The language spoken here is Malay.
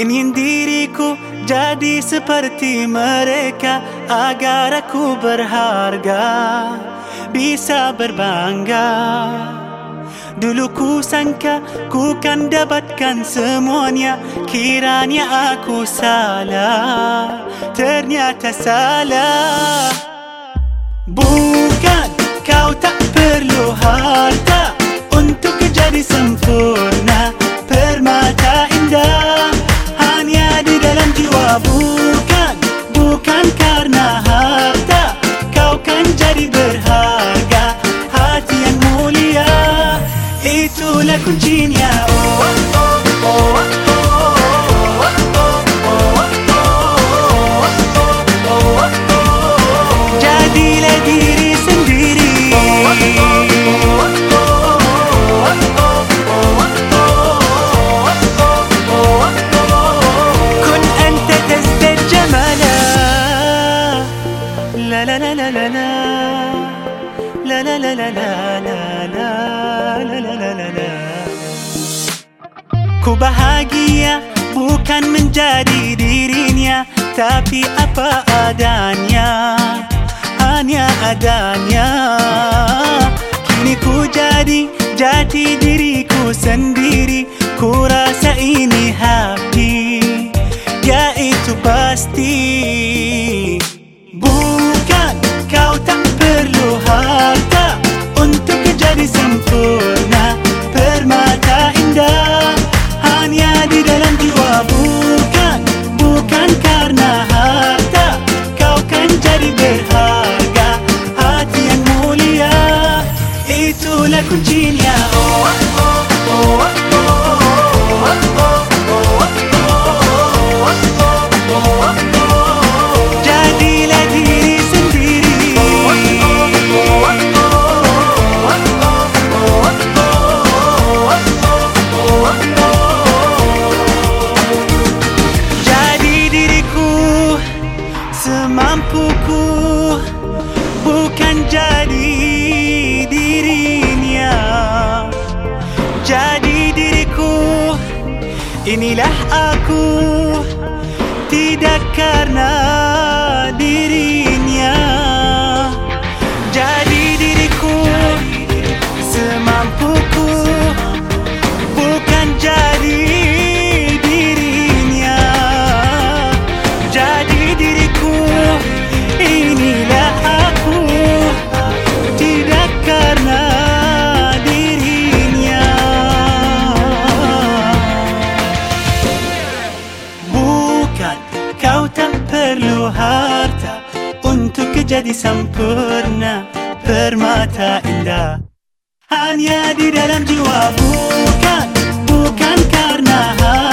Ingin diriku jadi seperti mereka Agar aku berharga Bisa berbangga. Dulu ku sangka ku kan dapatkan semuanya Kiranya aku salah. Ternyata salah la la la la la la la la la la la la la la la la Ku bahagia bukan menjadi dirinya tapi apa adanya. Hanya adanya. Kini ku jadi jati diriku sendiri. Kurang Kuncinya. Oh, oh, oh, semampuku Bukan jadi Inilah aku. Tidak karena dirinya jadi sempurna Permata indah. Hanya di dalam jiwa Bukan, bukan karena harta